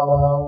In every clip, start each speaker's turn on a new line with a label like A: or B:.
A: Allah.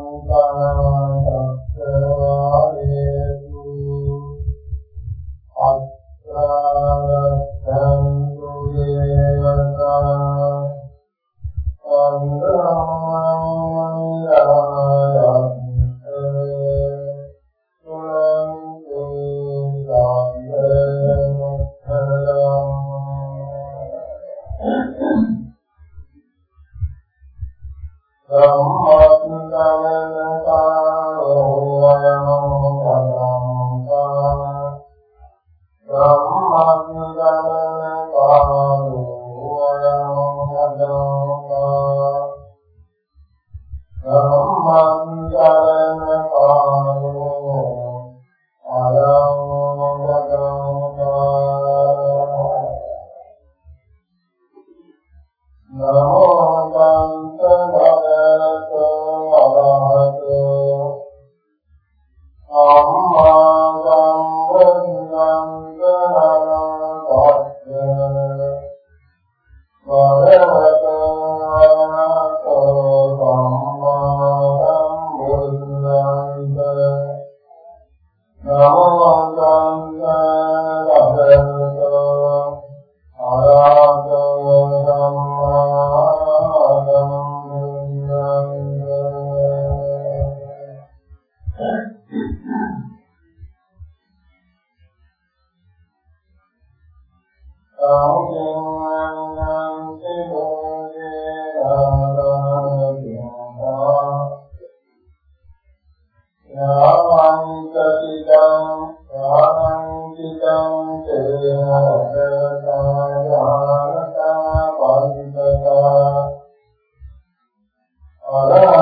A: ولا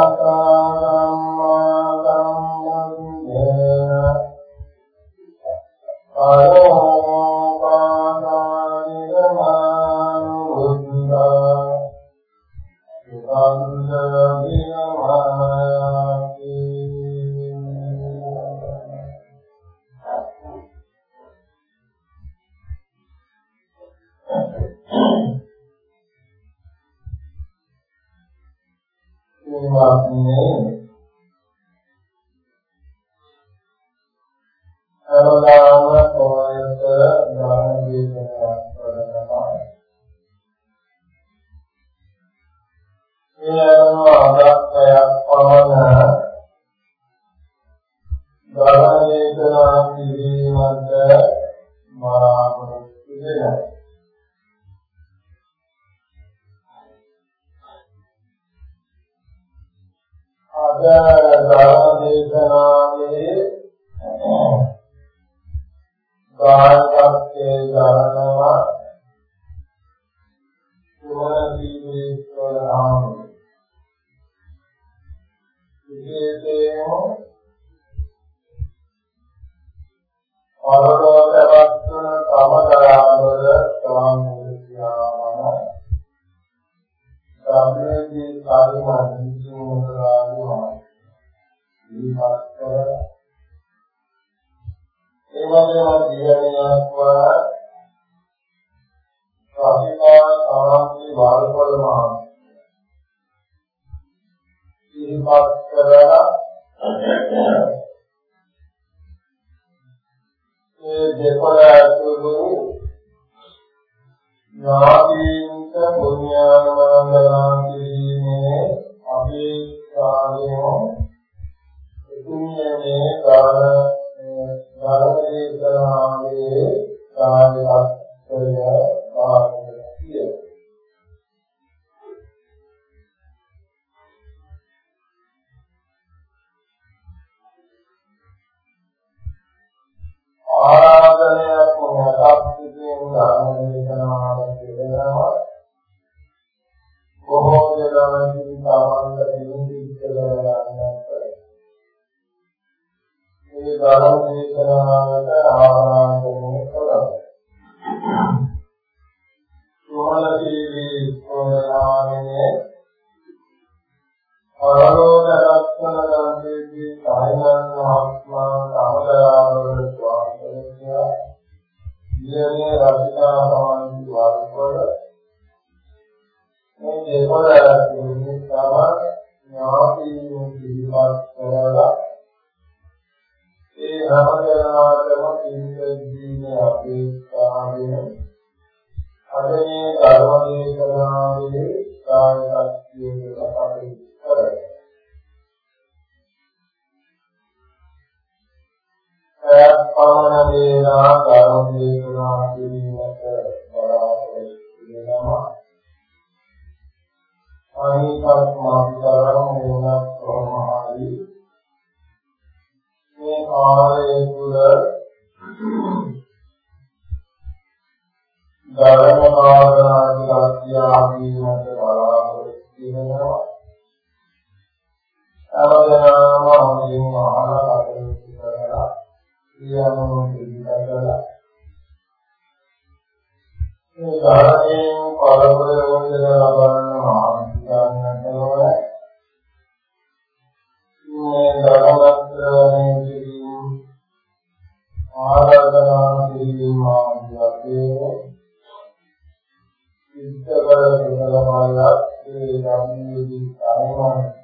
A: Di.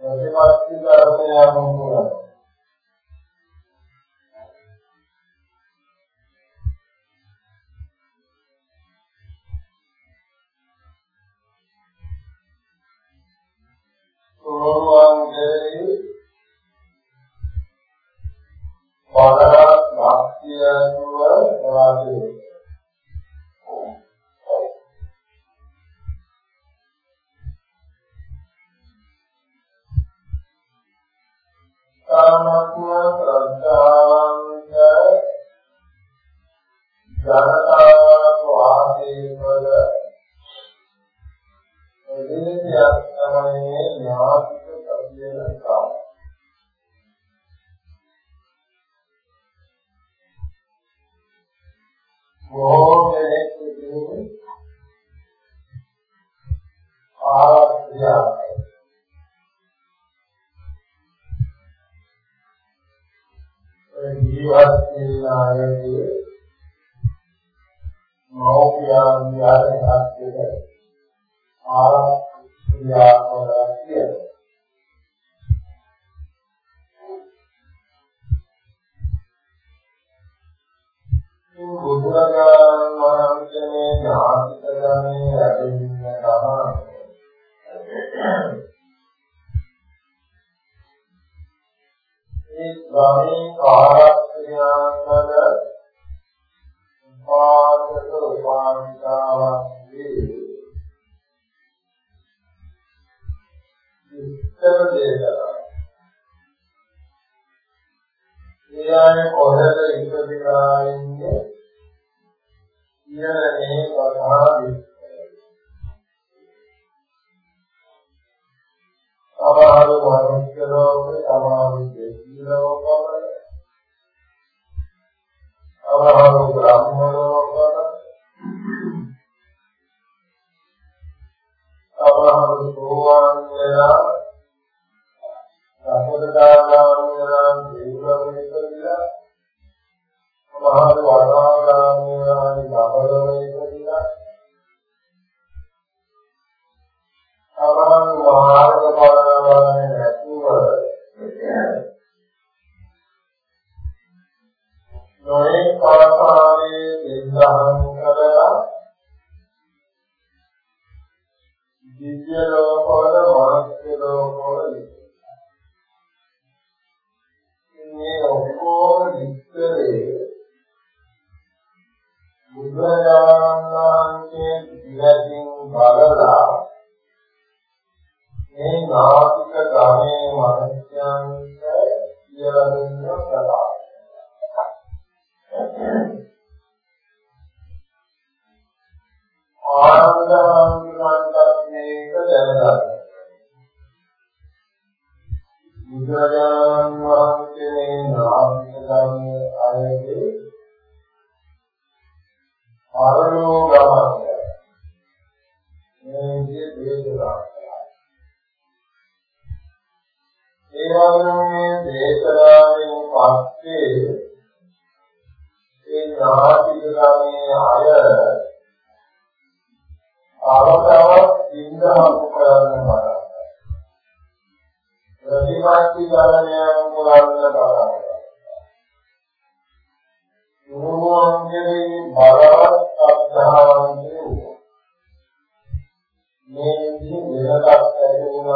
A: Você participa da minha aventura. ආහාර වර්ග කරනවා තමයි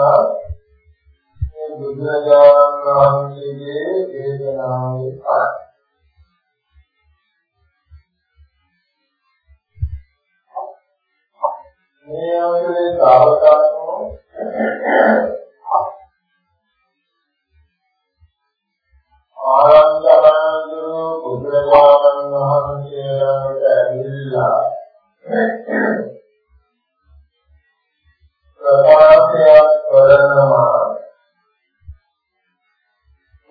A: නිසා මේ බුදුරජාණන් වහන්සේගේ දේශනාවේ පාඩම. මේ අවුලේ සාවකාශෝ ආරංචනාඳුරු බුදුරජාණන් වහන්සේලාට ඇවිල්ලා ප්‍රකාශයක් කරනවා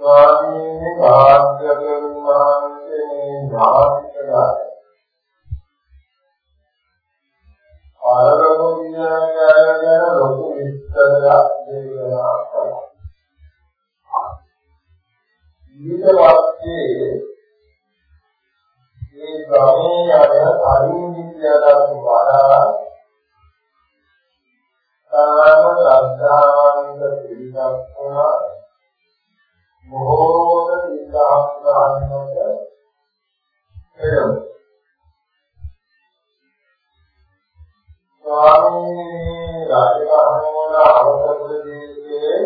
A: ස්වාමීන් වහන්සේගේ මාන්සේ ධාතිකලා ආරම විඥානයන ලොකු විස්තරයක් දෙනවා ඊට පස්සේ මේ ගමේ යන අරින් විද්‍යාවට වඩා තාම සද්ධාවන්ත පිළිගත්තා මොහොත විදාහනකට පෙරව ස්වාමීන් රාජකාරණ අවබෝධයේදී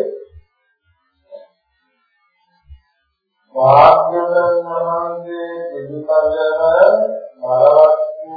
A: වාග්යදන් මහන්සේ පිළිපදව මරවත්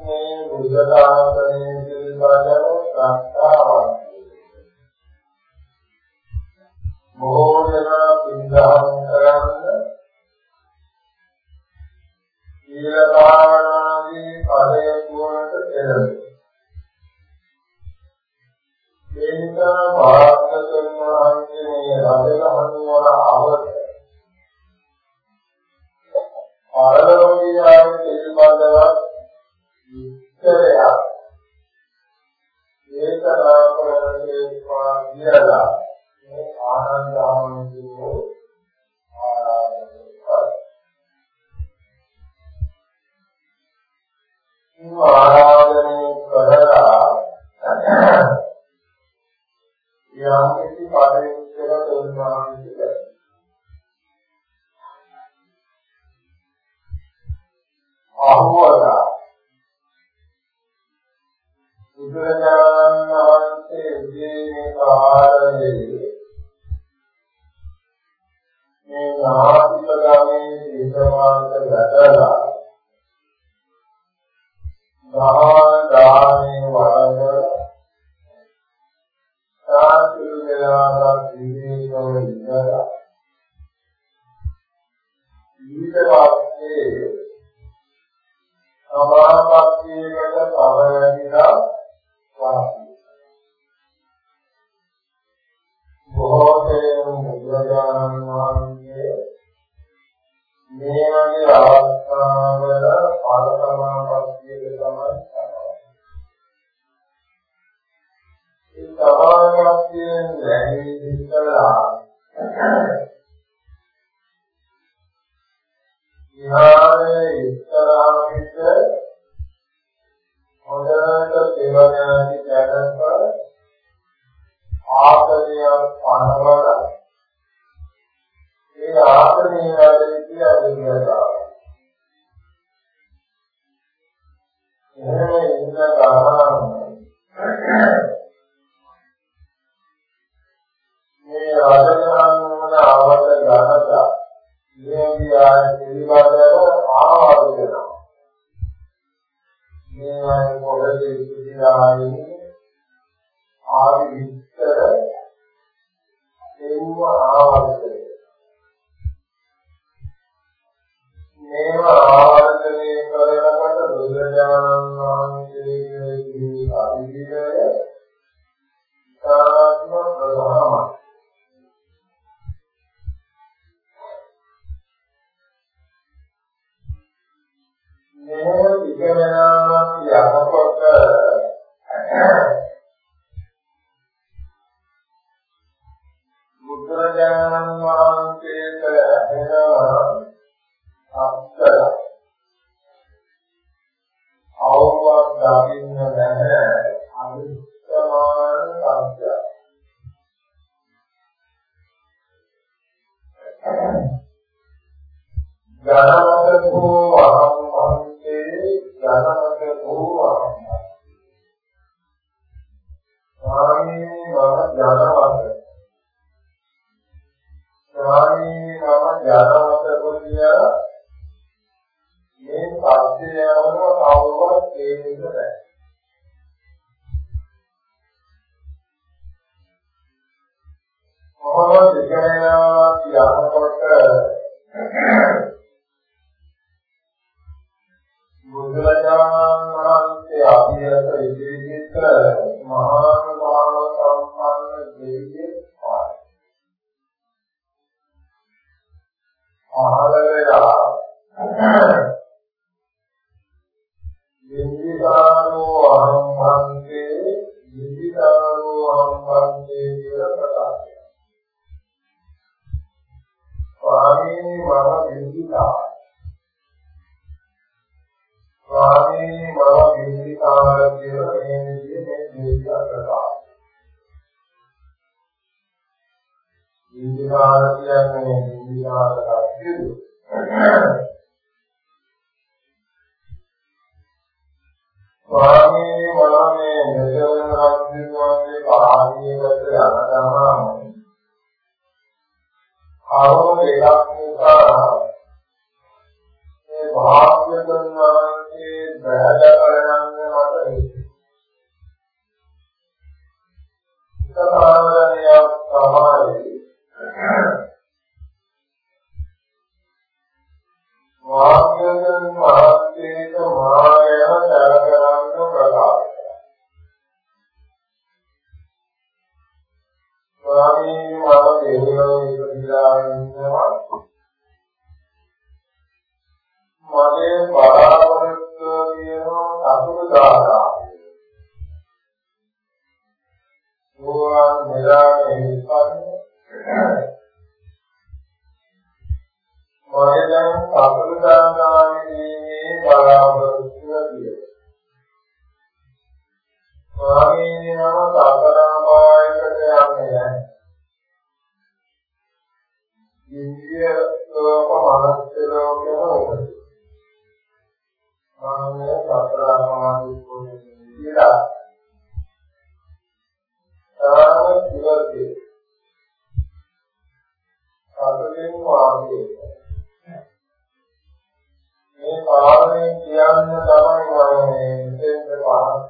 A: මේ බුද්ධ ශාසනය පිළිබඳව සත්‍තාවක්. බොහෝ දෙනා පිළිගන්න පාන කරලා ඒ ආත්මේ වැඩි කියලා කියනවා වගේ. මේ කාරණේ කියන්න තමයි මම මෙතෙන්ට පහත්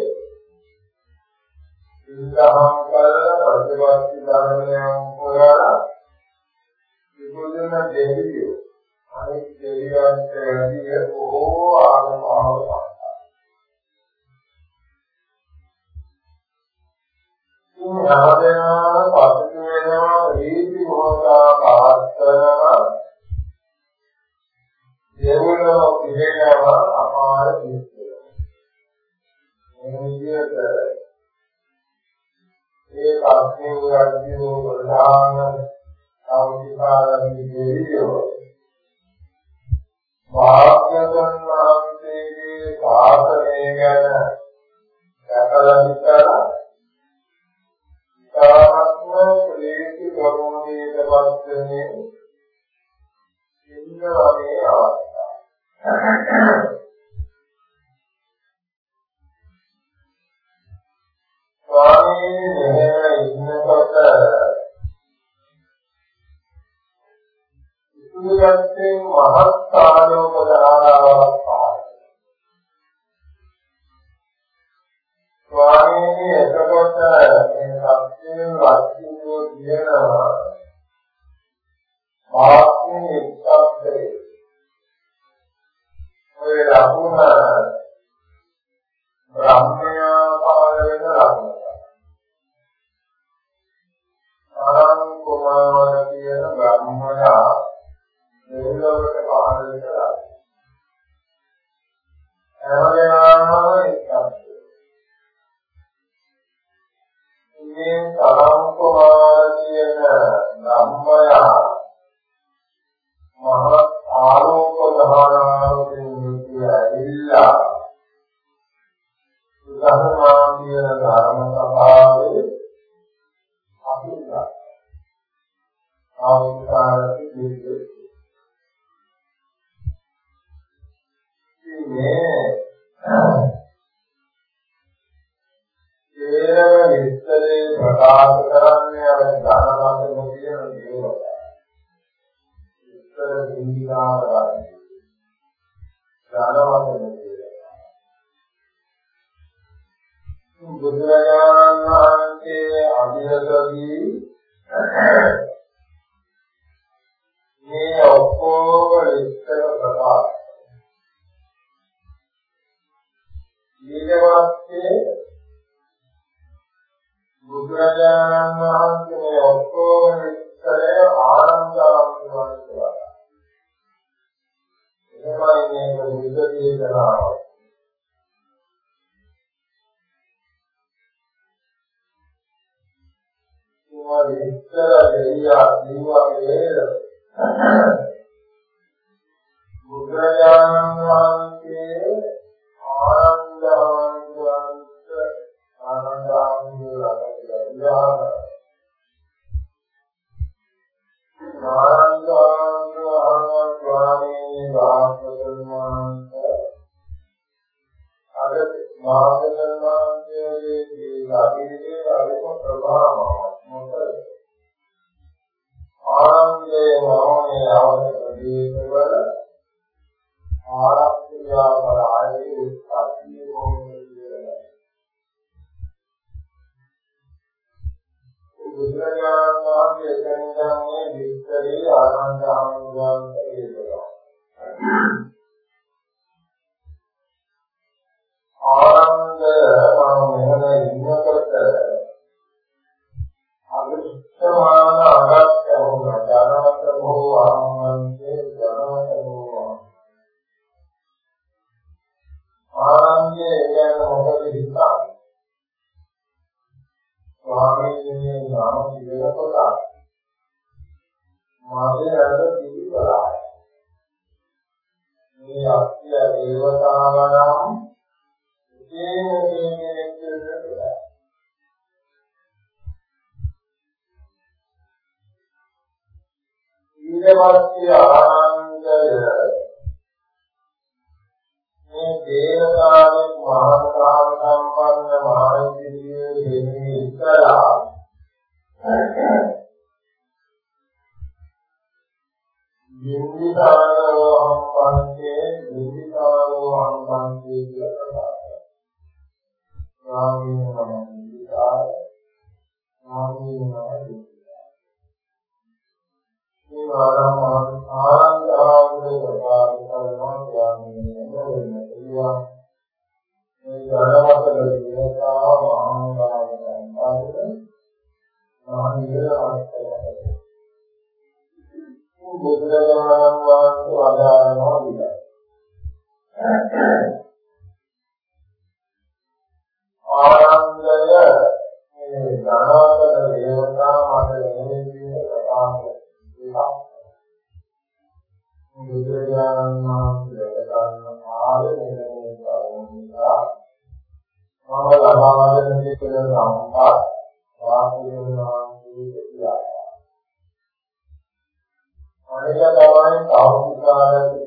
A: බුදුරජාණන් වහන්සේ එතනින් මේ විස්තරේ ආනන්ද ආනන්දයන්ට කියනවා. ආනන්ද මම මෙහෙම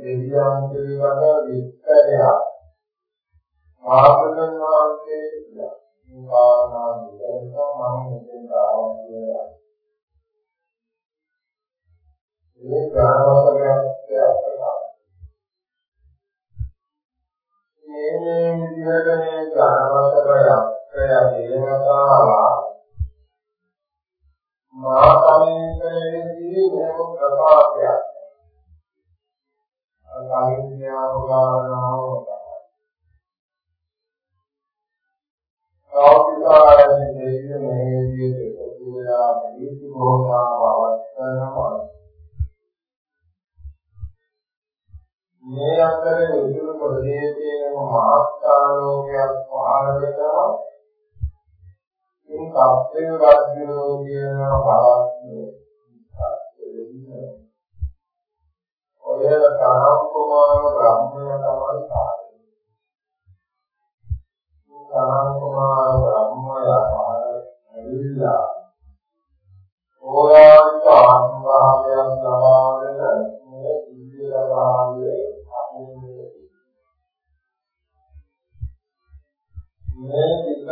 A: සෞඛ්‍යකාරක දෙවියන් පිළිබඳ විස්තරය. මාතුලන් වහන්සේ කියලා. මේ කාරණා දෙක මම මෙතෙන් ආවා කියලා. මේ ඥානවතකයක් මේ මේ විදිහට මේ ඥානවතකයක් දේවතාවා මා කමින්කේදී මේක ප්‍රකාශයක් අකාමින්‍යාවගානාව කෞතිකාරයේ දෙවියන් මේ විදිහට පුදුලා දීති භෝගාව අවස්ථාවක් මේ අතරේ උතුරු ප්‍රදේශයේම මාස්කාලෝකයක් පහළ වෙනවා. ඉතින් කප්පේ රාජ්‍යෝ කියන භාෂාවේ ඔය තරම් කුමාර බ්‍රාහ්මණය තමයි කාර්යය. තරම් කුමාර බ්‍රාහ්මණය ඇවිල්ලා ඕලාරික ආත්මභාවයක් ලබාගෙන මේ ඉන්දිය භාවයේ මේ පිට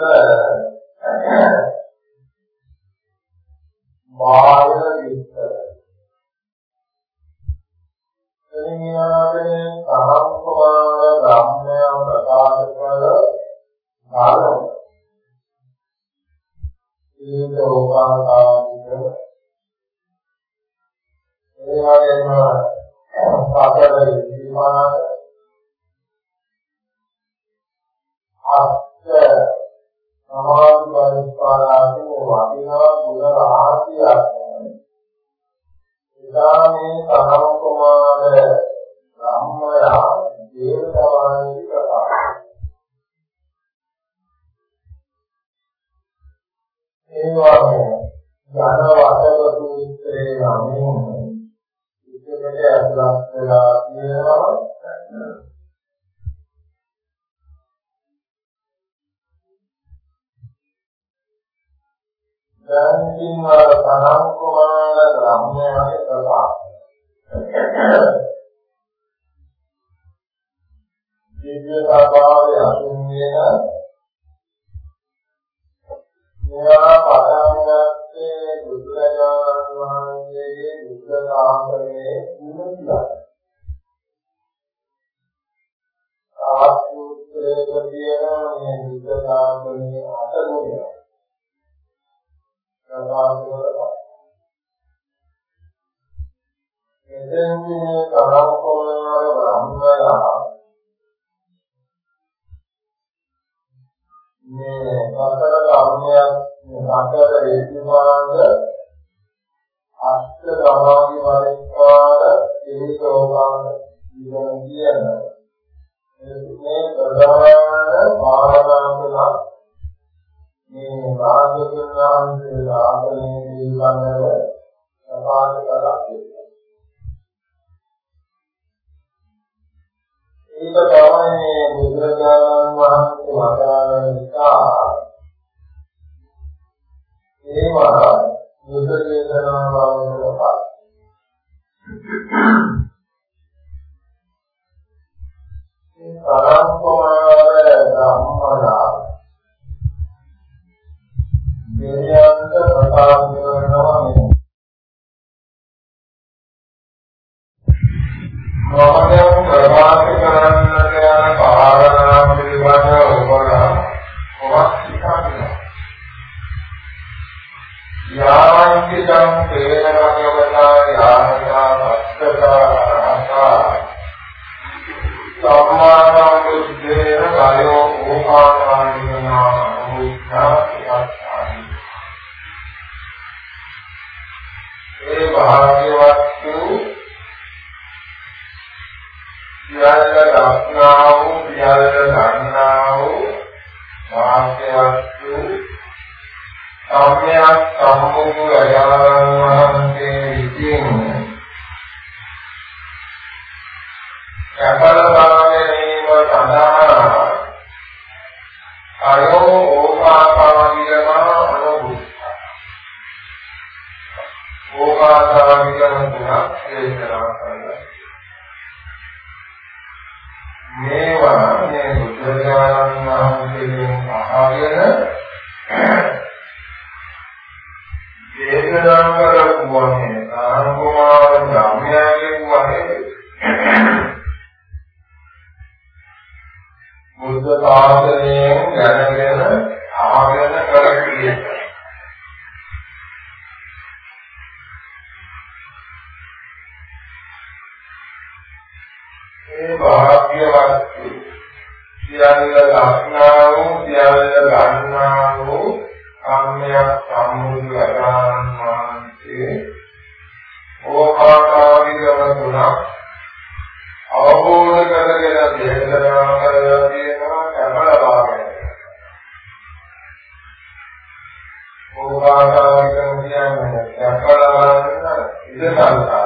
A: රාශියක් එදා මේ සනම් කුමාර බ්‍රහ්මයා දේවතාවන්ගේ ඕකාකාරිකව කියන්නේ කමල භාගය ඉඳ සංකාරය.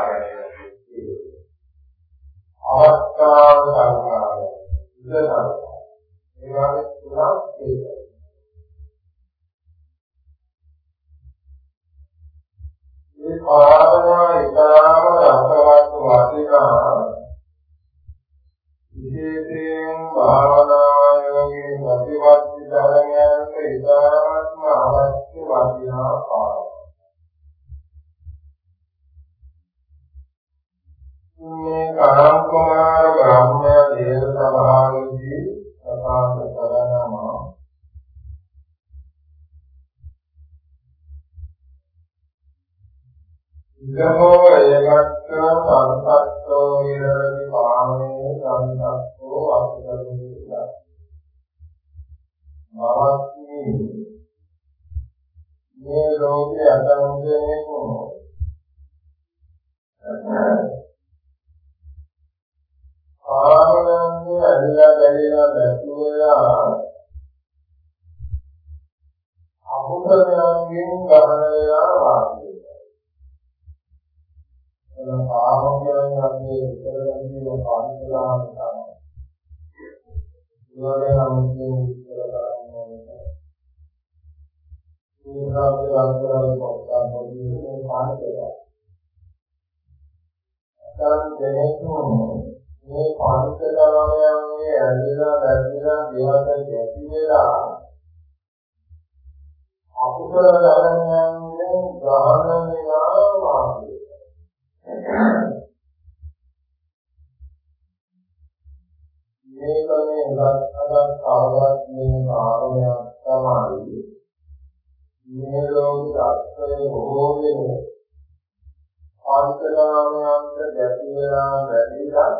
A: අකුසලාමයන්ට ගැටිලා බැඳිලා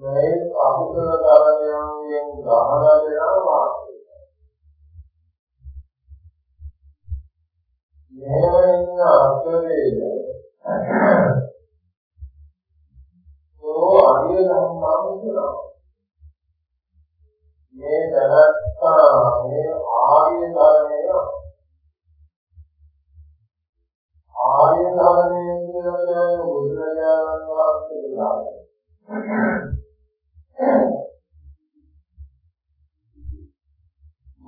A: මේ අකුසල ධර්මයන්ගෙන් ගහන දෙනවා මෙහෙම ඉන්න අතරේ ඕ අධිය ධම්මා කියනවා මේ දැනත්තා මේ ආර්ය ධර්මය ආර්ය ධර්මය කියන්නේ බුදුරජාණන් වහන්සේලා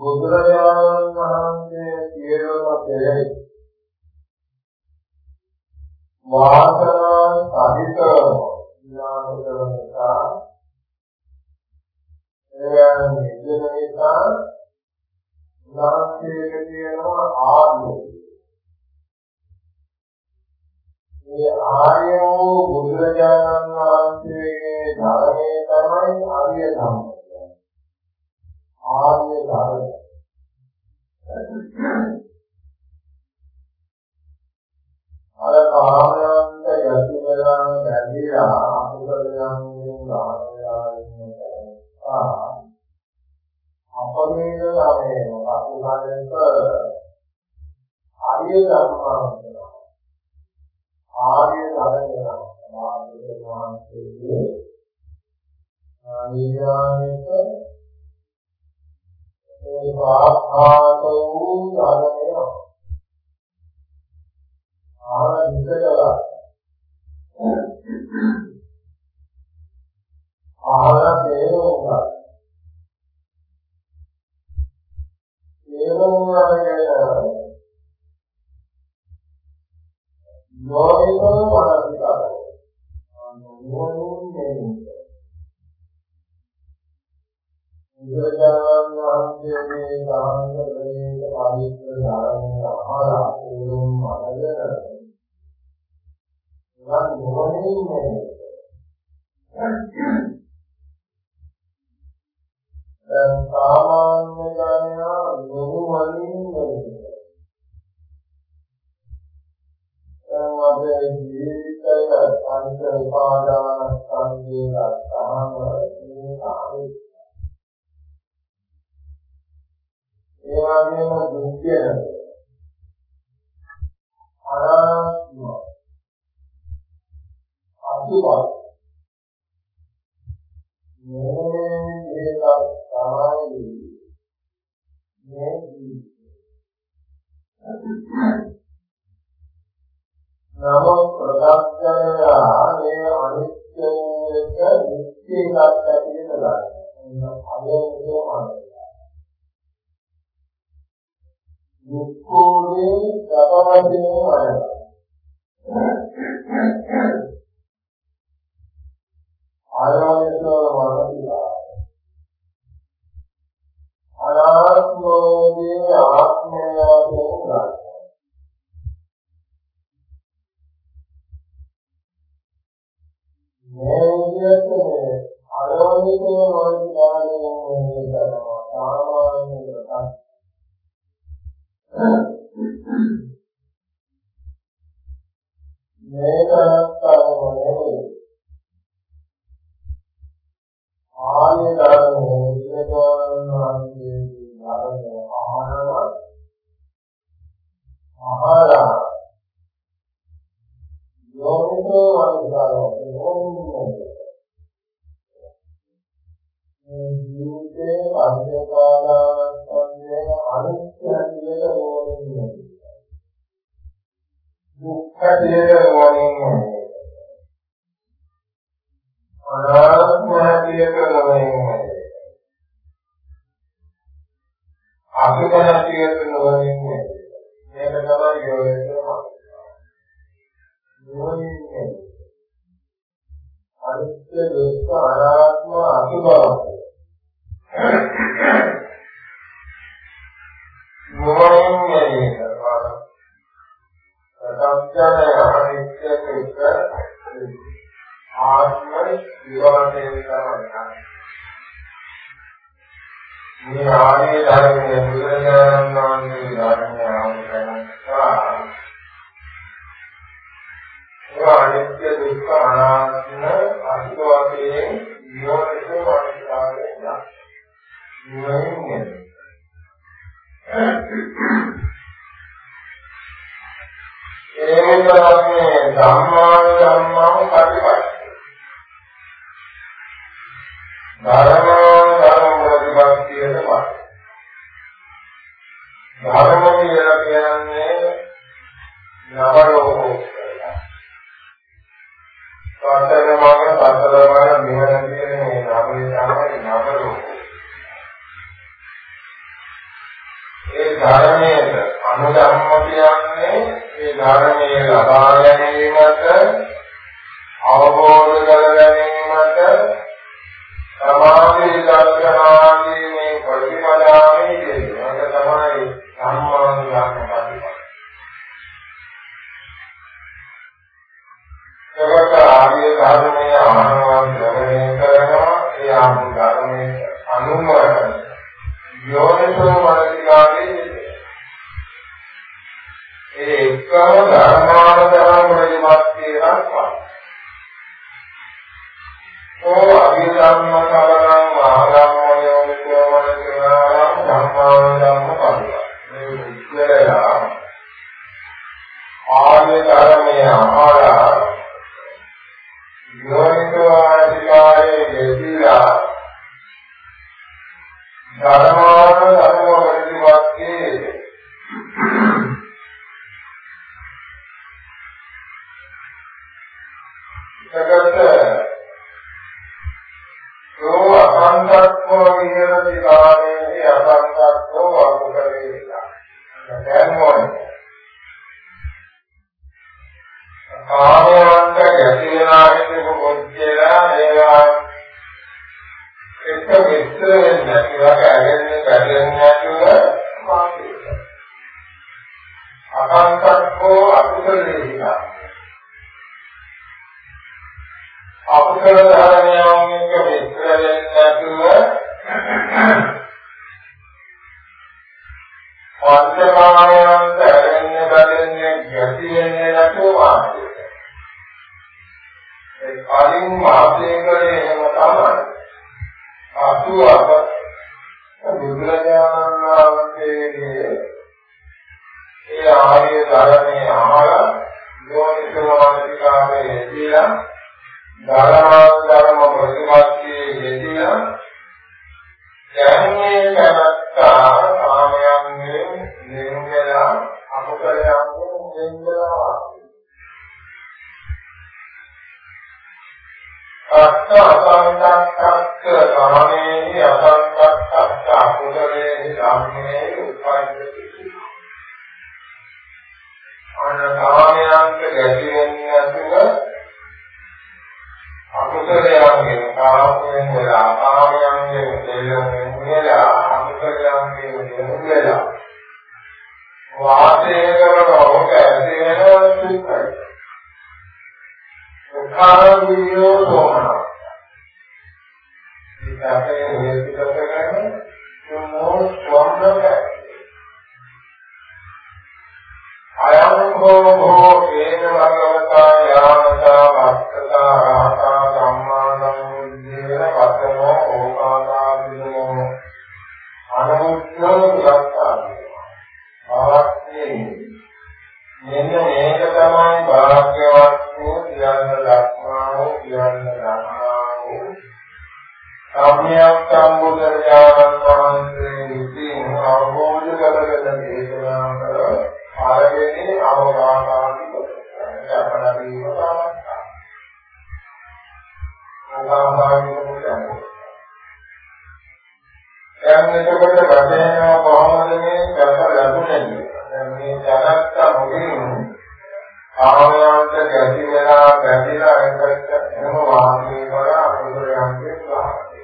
A: බුදුරජාණන් වහන්සේ කියනවා කෙරෙහි වාසනා සහිත ඥාන කරන නිසා එයන් නිදන නිසා උන්වහන්සේට කියනවා ආර්ය මේ ආර්ය වූ බුදුරජාණන් වහන්සේගේ ධර්මයේ තමයි ආර්ය ධර්ම ආර්ය ධර්ම අර කාමයන්ට යටි වෙලා බැඳිලා අකුසලයන්ගෙන් ගාමලා ඉන්න අපමේද ළමේ අකුසලයක ආර්ය ධර්මයන් ආර්ය ධර්මයන් සමාධිය වහන්සේගේ නිර්වාණයට ඒ පාස්හාත වූ ධර්මය ආහාර විසකලා ආහාර තේරුම්ලා තේරුම්ලා කියන Uh-huh. ආර්ය නිරුමලා අමුකලයන්ගෙන් නිරුමලා අත්ත අසංකප්පක්ක කාමේහි අසංකප්පක්ක අකුසලේහි ධම්මේහි උපයිති අන කාමයන්ට ගැටි වෙන්නේ නැතුව අකුසලයන්ගෙන් කාමයෙන් වෙලා කාමයන්ගෙන් දෙලෙන් වෙලා අකුසලයන්ගෙන් දෙලෙන් වෙලා වාසය කරන ඔබ ඇති වෙන සුඛයි සුඛාවියෝ සෝමන ඉතකේ හේතුක කරගෙන මොන ස්වර්ණක අයං හෝ හෝ ඒන භගවතා යාමතා භක්තතා රාතා සම්මානං බුද්ධේන වතනෝ ඕකාදාවිනෝ අනුමුක්ඛෝ විරක්තාදී තමයි භාග්‍යවත් වූ කියන්න ලක්මා වූ කියන්න ධර්මා වූ සම්්‍යක් සම්බුදුරජාණන් වහන්සේ විසින් අවබෝධ කරගෙන දේශනා කළ ආරම්භයේ අවබෝධාදී අපණදී වතාවස්ථා. අනාමානික දැන් එතකොට වැටෙනවා කොහොමද මේ සැප ලැබුණේ? දැන් මේ ජනත්ත මුගින් ආවයන්ට ගැටි වෙලා බැඳිලා එකට එහෙම වාසය කරලා අනුරයන්ගේ සාහය.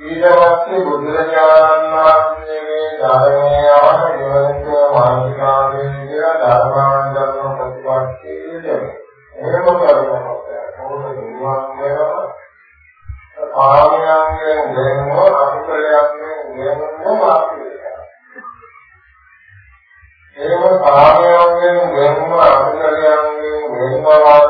A: ඊට පස්සේ බුදුරජාණන් වහන්සේගේ ධර්මය යවන නිවනට මාර්ගාවේ කියලා ධර්මාන්තරම ප්‍රතිපත්තියේ එහෙම කරනකොට මොකද නිවන් වෙනවා කාමයන්ගෙන් දෙන්නව අකුසලයන්ගෙන් දෙන්නව වාසිය. එහෙම ගෙන් බ්‍රහ්ම අභිකරයන්ගෙන් බ්‍රහ්මවා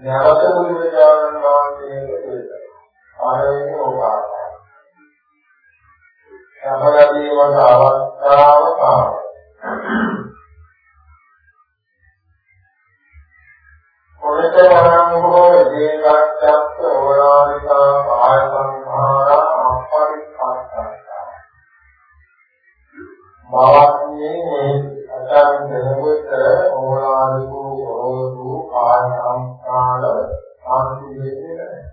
A: නැවත බුදුරජාණන් වහන්සේගේ දේශනාව. පළවෙනි ඕකාශය. සමලදීමට අවස්ථාව කාලය. කොහෙතරම් හෝ ජීවිතයක් ඕලානිකා කාය සංඛාරා අපරික්ඛාත්තා. බවන්නේ අතන් දෙනකොට ඕලානිකෝ රෝධු කාය සංඛාර සම්පූර්ණ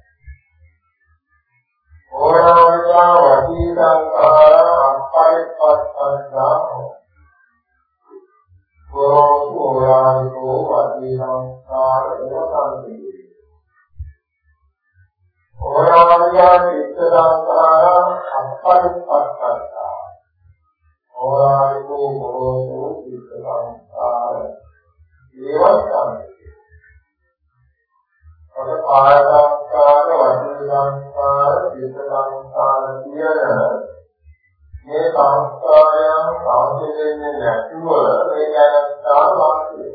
A: ඕලානිකා වචී සංඛාරා අපරික්ඛාත්තා. ගොරෝසු ඕලානිකෝ වචී සංඛාර එවසන්ති. ඕලානිකා චිත්ත සංඛාරා අපරික්ඛාත්තා. ඕලානිකෝ ගොරෝසු චිත්ත සංඛාර එවසන්ති. අර කාය සංස්කාර, වචී සංස්කාර, චිත්ත සංස්කාර කියන මේ සංස්කාරයන් සාහිත්‍යයෙන් නැතුව මේ දැනස්ථා වාක්‍යය.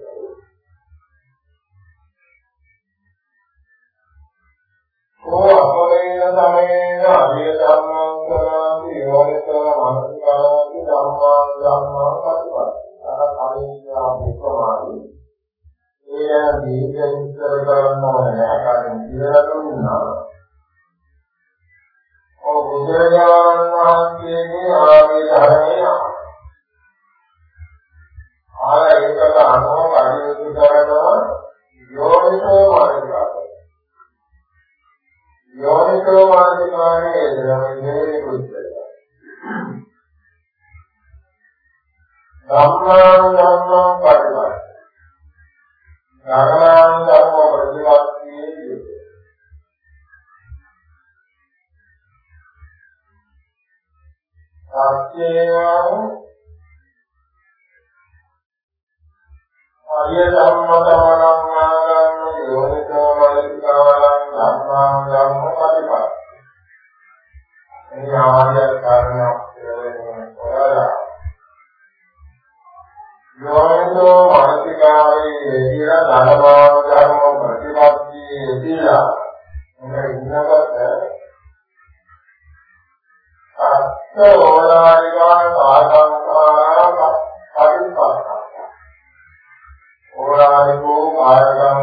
A: කෝ අපරේන සමේන අභිය ධම්මං කරාති යෝනිසෝ මනසිකාරති ධම්මා ධම්මා පටිපatti. අර කලින් අපි ප්‍රමාණයි ඒ දීර්ඝ විස්තර කරන්න ඕනේ ආකාරයෙන් කියලා දුන්නා. ඔව් බුදුරජාණන් වහන්සේගේ ආදී ධර්මය ආල ඒකට අනුව කටයුතු කරනවා යෝනිසෝ මාර්ගය. යෝනිසෝ මාර්ගයේ ධර්මයේ කුච්චය. ධම්මාන ධම්මං පරිවර්තන ධර්මාන් ධර්ම ප්‍රතිපත්තියේ යෙද. සත්‍යයන් ආර්ය ධම්මතමනං ආගම්ම යෝනිසෝ මනසිකාරං ධම්මාන් ධම්ම ප්‍රතිපත්ති. මේ ආර්ය මානසිකාවේ කියලා ධර්මාන ධර්ම ප්‍රතිපත්තියේ යෙදিলা මොකද ඉන්නකට අත්ත ඕලාරිකා සාධංකාරා පරිපස්සක් ඕලාරිකෝ කායගම්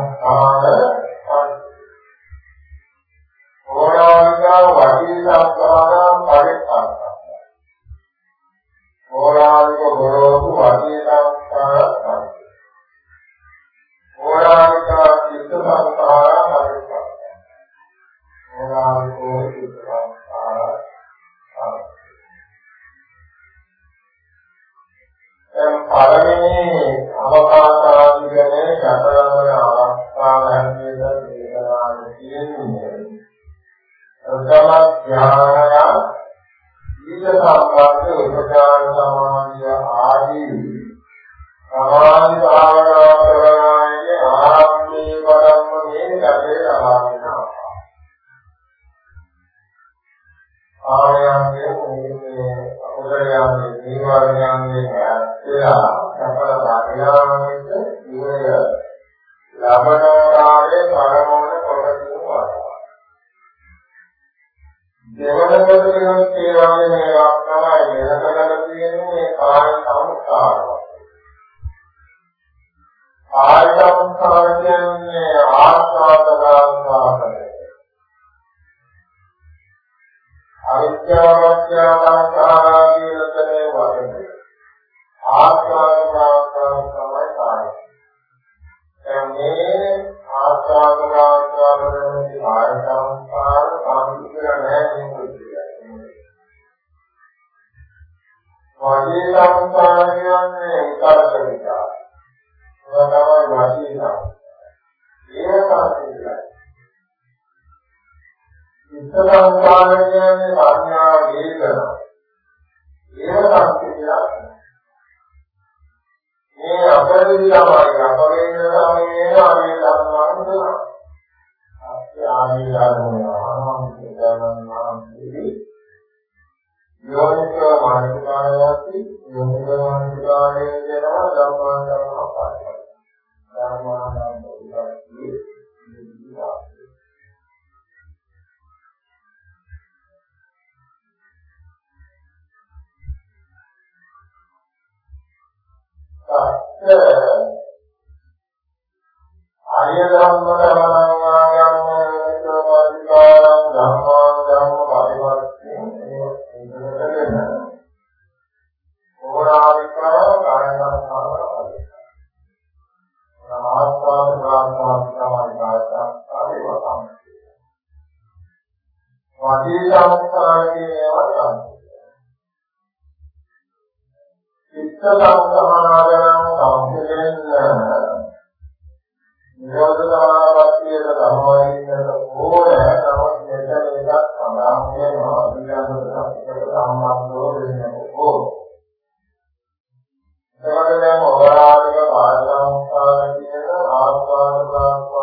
A: ආස්වාද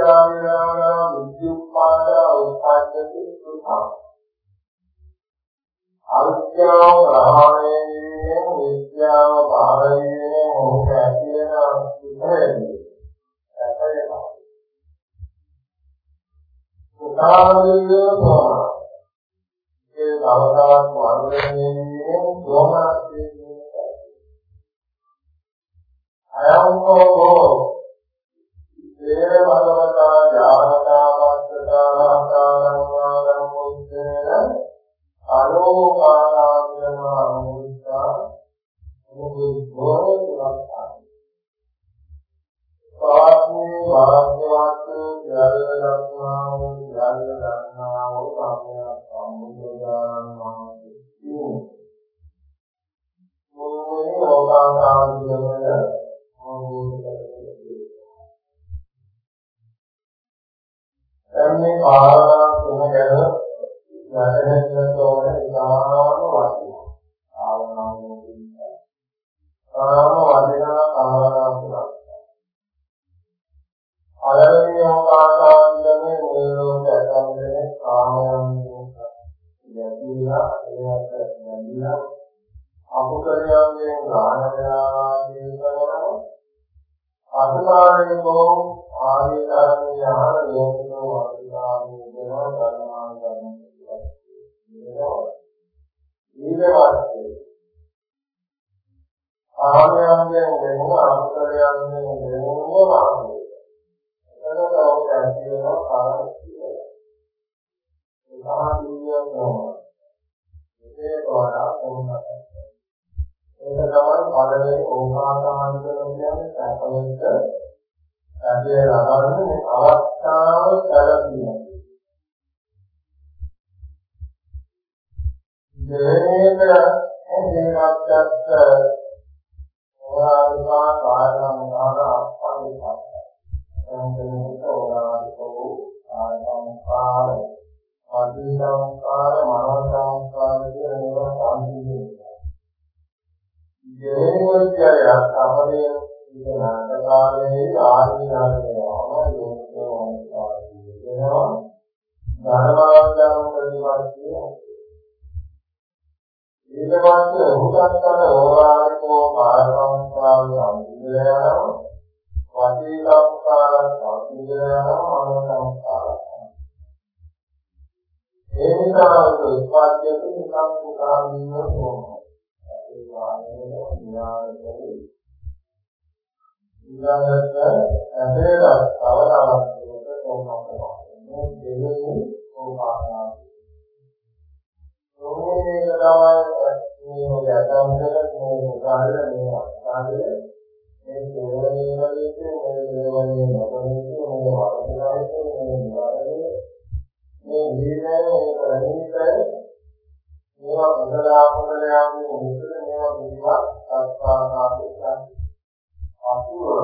A: විචාරාන විද්‍යුප්පාදා උත්පත්ති සුඛා අවිද්‍යාව ප්‍රහාණයෙන් විද්‍යාව පාරණයෙන් මොහොත ඇතිවන සුඛයයි සැපයනවා සුඛාවිය ප්‍රහාණ ඒ භවතාවක් වර්ධනයේ දෝමනස්සේ අයං කෝ භගවතා ජාතා වස්සතා රහතානං වාදං මුත්තේන අලෝකානාගම අනුත්තා මුදුබ්බෝධ ලක්ඛාති පාස්මේ වාග්යවත් යල්ල දක්නා වූ යල්ල දක්නා වූ සම්මයක් සම්බුදුදානං මහත්තු මොහේ ලෝකානාගම are දෙවෙනිද එදිනක්වත් ඕරාදිකා කායනම් ආන අප්පන්දිකා. එතනට ඕරාදිකෝ ආයතංකාරය පටි සංස්කාර මනෝ සංස්කාර කියන ඒවා සම්පූර්ණයි. දෙවෙනිවචරයක් අපේ ඉතනාට කාලේ ආධිනාරණයම පස්සේ උහුතත් අර ඕරානිකෝ කාය සංස්කාර සම්පූර්ණ වෙනවා. පටි සංස්කාර සම්පූර්ණ වෙනවා මනෝ සංස්කාර ඒ නිසා උත්පාදයට නිකම් පුකාමින්න ඕන. ඒ වානේ ඥානයේ ඊළඟට ඇදලා අවදානකට තෝරනවා. මේ දෙවෙනි ඕපානා. ඕනේ තමයි මේ යටම්දල මේ උදාහරණ මේ අස්ථානයේ මේ දෙවෙනි වලදී මේ දෙවෙනි මොකද මේ වරදයි මේ වරදේ මේ නිර්ණය ප්‍රණීතය මේවා මුදලා මුදලයන්ගේ මුදල මේවා පිළිබඳ සත්‍යාකාශයෙන් අසුර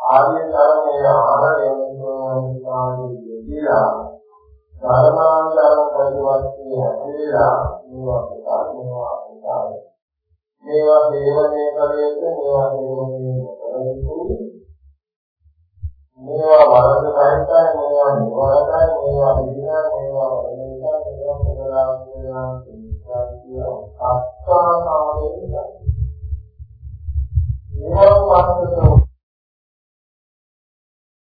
A: ආර්ය ධර්මයේ ආහාරයෙන් සෝනිකාණී දෙවිලා ධර්මාන්තරව පරිවර්තී හැදෙලා මේවා පුතාට මේවා පුතාට මේවා හේවණය කරේත මේවා හේවණය කරේතු මේවා වරද සහිතයි මේවා නිවරදයි මේවා විදිනා මේවා වරදිනා මේවා පුදලා පුදලා කියලා කියනවා අත්තා සාමයේ ඉඳලා මේවා වස්තුවේ